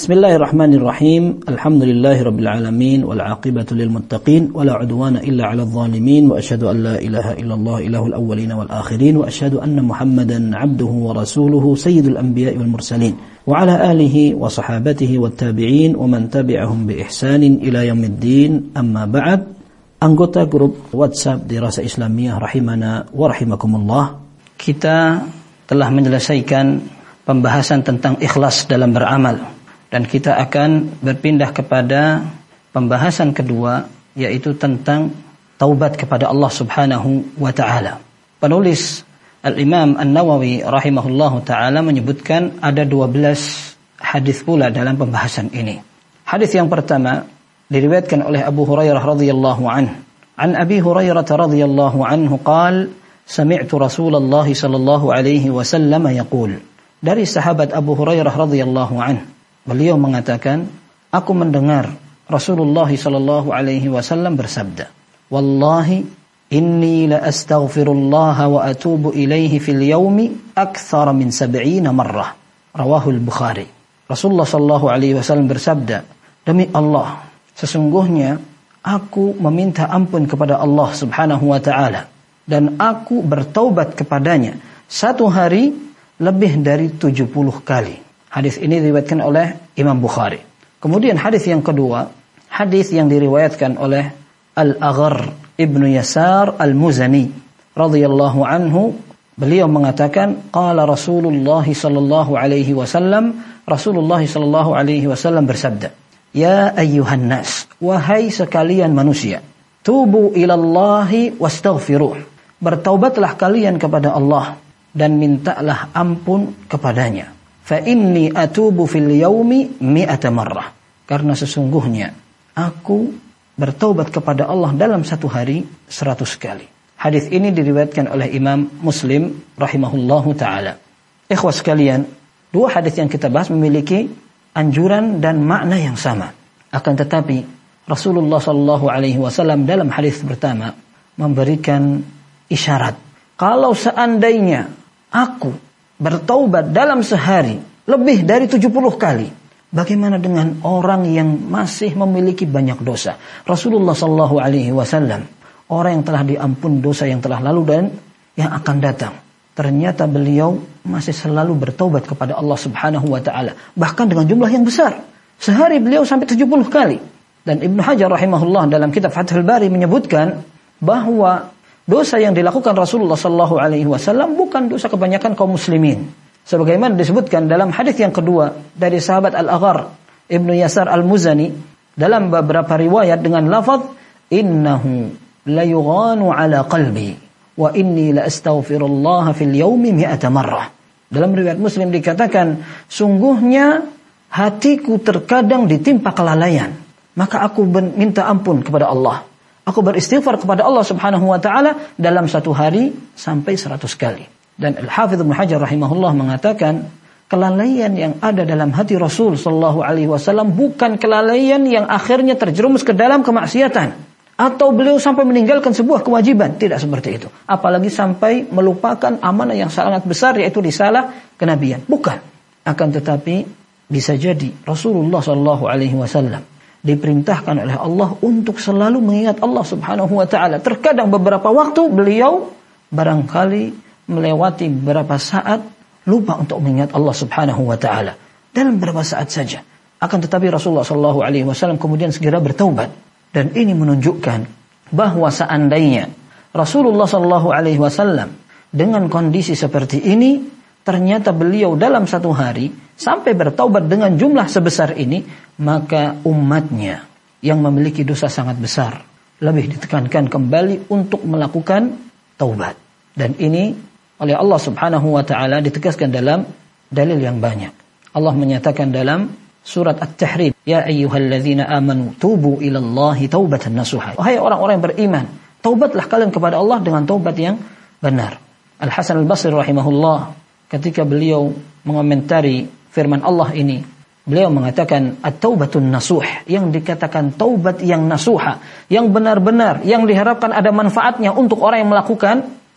بسم الله الرحمن الرحيم الحمد لله رب العالمين والعاقبة للمتقين ولا عدوان إلا على الظالمين وأشهد أن لا إله إلا الله إله الأولين والآخرين وأشهد أن محمدا عبده ورسوله سيد الأنبياء والمرسلين وعلى آله وصحابته والتابعين ومن تبعهم بإحسان إلى يوم الدين أما بعد grup WhatsApp di Rasa Islamiyah rahimana wa rahimakumullah. Kita telah menyelesaikan pembahasan tentang ikhlas dalam beramal. dan kita akan berpindah kepada pembahasan kedua yaitu tentang taubat kepada Allah Subhanahu wa taala. Penulis Al-Imam An-Nawawi rahimahullahu taala menyebutkan ada 12 hadis pula dalam pembahasan ini. Hadis yang pertama diriwayatkan oleh Abu Hurairah radhiyallahu an. An Abi Hurairah radhiyallahu anhu qala sami'tu Rasulullah sallallahu alaihi wasallam yaqul dari sahabat Abu Hurairah radhiyallahu anhu Beliau mengatakan, aku mendengar Rasulullah sallallahu alaihi wasallam bersabda, "Wallahi inni la astaghfirullah wa atubu ilaihi fil yaumi akthar min 70 marrah." Rawahul Bukhari. Rasulullah sallallahu alaihi wasallam bersabda, "Demi Allah, sesungguhnya aku meminta ampun kepada Allah Subhanahu wa taala dan aku bertaubat kepadanya satu hari lebih dari 70 kali." Hadis ini diriwayatkan oleh Imam Bukhari. Kemudian hadis yang kedua, hadis yang diriwayatkan oleh Al-Aghar Ibnu Yasar Al-Muzani radhiyallahu anhu. Beliau mengatakan qala Rasulullah sallallahu alaihi wasallam Rasulullah sallallahu alaihi wasallam bersabda Ya ayyuhan nas wahai sekalian manusia tubu ilallahi wastaghfiruh. Bertaubatlah kalian kepada Allah dan mintalah ampun kepadanya fa inni atubu fil yaumi mi'ata marrah. Karena sesungguhnya aku bertaubat kepada Allah dalam satu hari seratus kali. Hadis ini diriwayatkan oleh Imam Muslim rahimahullahu taala. Ikhwas sekalian, dua hadis yang kita bahas memiliki anjuran dan makna yang sama. Akan tetapi Rasulullah Shallallahu Alaihi Wasallam dalam hadis pertama memberikan isyarat kalau seandainya aku bertaubat dalam sehari lebih dari 70 kali. Bagaimana dengan orang yang masih memiliki banyak dosa? Rasulullah Shallallahu Alaihi Wasallam orang yang telah diampun dosa yang telah lalu dan yang akan datang. Ternyata beliau masih selalu bertaubat kepada Allah Subhanahu Wa Taala, bahkan dengan jumlah yang besar. Sehari beliau sampai 70 kali. Dan Ibnu Hajar rahimahullah dalam kitab Fathul Bari menyebutkan bahwa dosa yang dilakukan Rasulullah Shallallahu Alaihi Wasallam bukan dosa kebanyakan kaum muslimin, Sebagaimana disebutkan dalam hadis yang kedua dari sahabat Al-Aghar Ibnu Yasar Al-Muzani dalam beberapa riwayat dengan lafaz innahu la yughanu ala qalbi wa inni la astaghfirullah fil yaumi mi'ata marrah. Dalam riwayat Muslim dikatakan sungguhnya hatiku terkadang ditimpa kelalaian maka aku minta ampun kepada Allah. Aku beristighfar kepada Allah Subhanahu wa taala dalam satu hari sampai seratus kali. Dan Al-Hafidh Ibn Hajar rahimahullah mengatakan kelalaian yang ada dalam hati Rasul Shallallahu Alaihi Wasallam bukan kelalaian yang akhirnya terjerumus ke dalam kemaksiatan atau beliau sampai meninggalkan sebuah kewajiban. Tidak seperti itu. Apalagi sampai melupakan amanah yang sangat besar yaitu risalah kenabian. Bukan. Akan tetapi bisa jadi Rasulullah Shallallahu Alaihi Wasallam diperintahkan oleh Allah untuk selalu mengingat Allah Subhanahu Wa Taala. Terkadang beberapa waktu beliau barangkali melewati beberapa saat lupa untuk mengingat Allah Subhanahu wa taala. Dalam beberapa saat saja. Akan tetapi Rasulullah Shallallahu alaihi wasallam kemudian segera bertaubat. Dan ini menunjukkan bahwa seandainya Rasulullah Shallallahu alaihi wasallam dengan kondisi seperti ini ternyata beliau dalam satu hari sampai bertaubat dengan jumlah sebesar ini maka umatnya yang memiliki dosa sangat besar lebih ditekankan kembali untuk melakukan taubat dan ini oleh Allah Subhanahu wa taala ditegaskan dalam dalil yang banyak. Allah menyatakan dalam surat At-Tahrim, "Ya ayyuhalladzina amanu tubu ilallahi taubatan nasuha." Wahai orang-orang yang beriman, taubatlah kalian kepada Allah dengan taubat yang benar. Al Hasan Al Basri rahimahullah ketika beliau mengomentari firman Allah ini, beliau mengatakan at-taubatun nasuh yang dikatakan taubat yang nasuha, yang benar-benar, yang diharapkan ada manfaatnya untuk orang yang melakukan,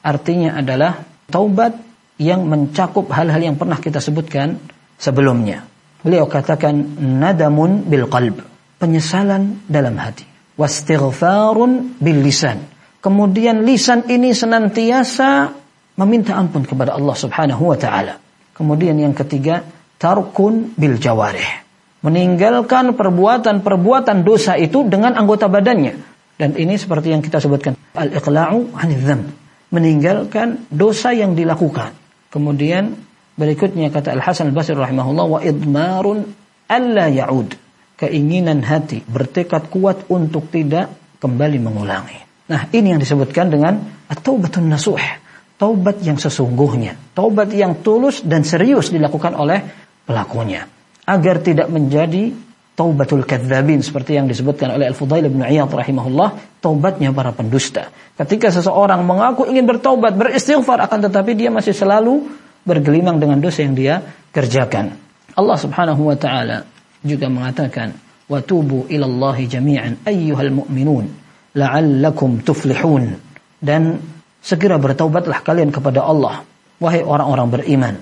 artinya adalah taubat yang mencakup hal-hal yang pernah kita sebutkan sebelumnya. Beliau katakan nadamun bil qalb, penyesalan dalam hati. Wastighfarun bil lisan. Kemudian lisan ini senantiasa meminta ampun kepada Allah Subhanahu wa taala. Kemudian yang ketiga, tarkun bil jawarih. Meninggalkan perbuatan-perbuatan dosa itu dengan anggota badannya. Dan ini seperti yang kita sebutkan al-iqla'u 'anil. Meninggalkan dosa yang dilakukan. Kemudian berikutnya kata Al-Hasan Al-Basri rahimahullah wa idmarun alla ya'ud. Keinginan hati bertekad kuat untuk tidak kembali mengulangi. Nah, ini yang disebutkan dengan at-taubatun nasuh taubat yang sesungguhnya, taubat yang tulus dan serius dilakukan oleh pelakunya agar tidak menjadi taubatul kadzabin seperti yang disebutkan oleh Al-Fudail bin Iyad rahimahullah, taubatnya para pendusta. Ketika seseorang mengaku ingin bertaubat, beristighfar akan tetapi dia masih selalu bergelimang dengan dosa yang dia kerjakan. Allah Subhanahu wa taala juga mengatakan, "Wa tubu ilallahi jami'an ayyuhal mu'minun la'allakum tuflihun." Dan Segera bertaubatlah kalian kepada Allah, wahai orang-orang beriman,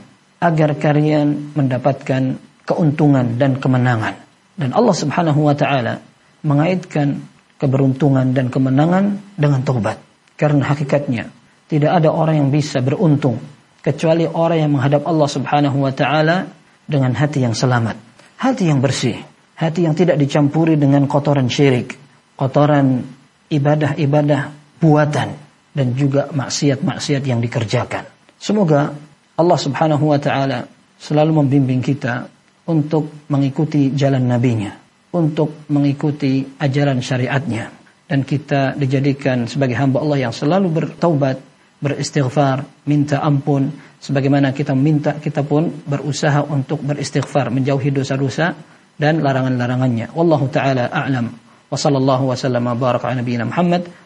agar kalian mendapatkan keuntungan dan kemenangan. Dan Allah Subhanahu wa taala mengaitkan keberuntungan dan kemenangan dengan taubat. Karena hakikatnya tidak ada orang yang bisa beruntung kecuali orang yang menghadap Allah Subhanahu wa taala dengan hati yang selamat, hati yang bersih, hati yang tidak dicampuri dengan kotoran syirik, kotoran ibadah-ibadah buatan dan juga maksiat-maksiat yang dikerjakan. Semoga Allah Subhanahu wa taala selalu membimbing kita untuk mengikuti jalan nabinya, untuk mengikuti ajaran syariatnya dan kita dijadikan sebagai hamba Allah yang selalu bertaubat, beristighfar, minta ampun sebagaimana kita minta kita pun berusaha untuk beristighfar, menjauhi dosa-dosa dan larangan-larangannya. Wallahu taala a'lam. Wa sallallahu wa baraka ala nabiyina Muhammad